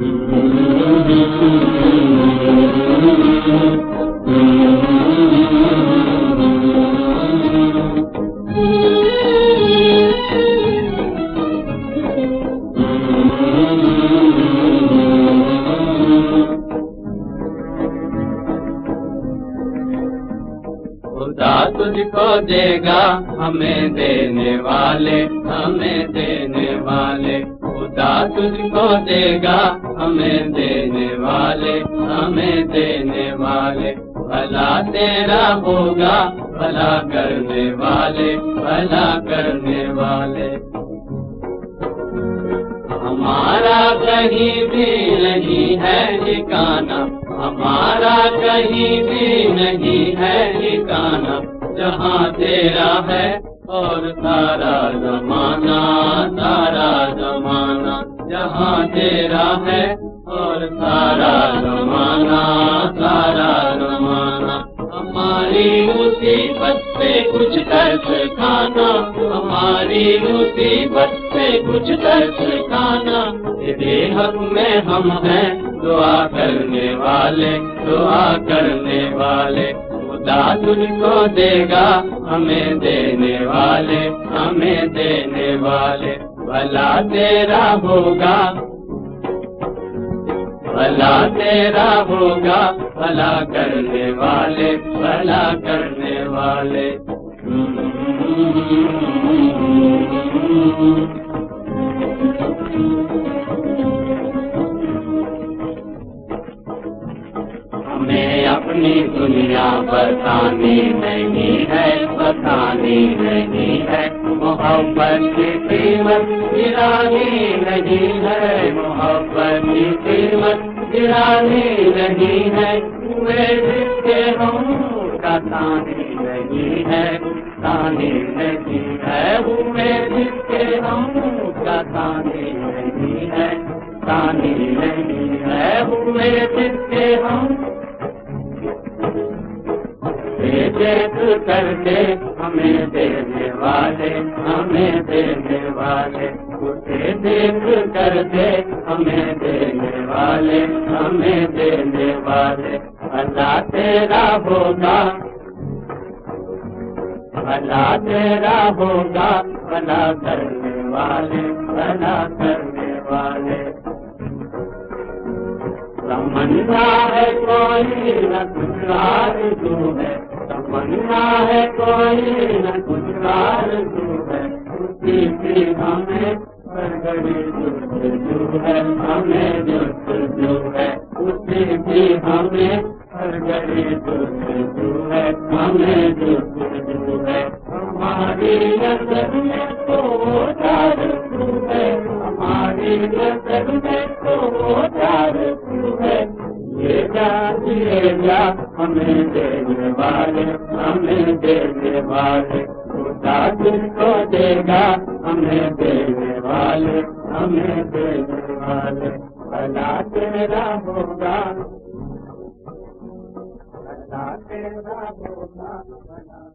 खुदा तुझको देगा हमें देने वाले हमें देने वाले। खुदा तुझको देगा, हमें देने वाले, हमें देने वाले। भला तेरा होगा, भला करने वाले, भला करने वाले। हमारा कहीं भी नहीं है ठिकाना, हमारा कहीं भी नहीं है ठिकाना। जहाँ तेरा है और सारा जमाना सारा जमाना। जहाँ तेरा है और सारा जमाना सारा जमाना। हमारी मुसीबत पे कुछ दर्द खाना, हमारी मुसीबत पे कुछ दर्द खाना। तेरे हक में हम हैं, दुआ करने वाले, दुआ करने वाले। खुदा तुझको देगा, हमें देने वाले, हमें देने वाले। भला तेरा होगा। भला तेरा होगा। भला करने वाले भला करने वाले। अपनी दुनिया बतानी नहीं है, बतानी नहीं है। मोहब्बत की कीमत गिरानी नहीं है, मोहब्बत की कीमत गिरानी नहीं है। जिसके हम का तानी नहीं है तानी नहीं है। हुए जिसके हम का तानी नहीं है तानी नहीं है। हुए जिसके हम देख करके हमें देने वाले, हमें देने वाले। उसे देख करके हमें देने वाले, हमें देने वाले। भला तेरा होगा, भला तेरा होगा, भला करने वाले, भला करने वाले। तमन्ना है कोई न आरज़ू है तमन्ना है, कोई न कुछ आरज़ू है। उसी की हमें परगड़ी जुस्तजू है, हमें जुस्तजू है। उसी की हमें परगड़ी जुस्तजू है, हमें जुस्तजू है। हमारी नज़र में तो जारजू है। हमारी नज़र में तो जारजू है। ये जा ये जा हमें देने वाले हमें देने वाले खुदा तुझको देगा हमें देने वाले हमें देने वाले भला तेरा होगा। भला तेरा होगा भला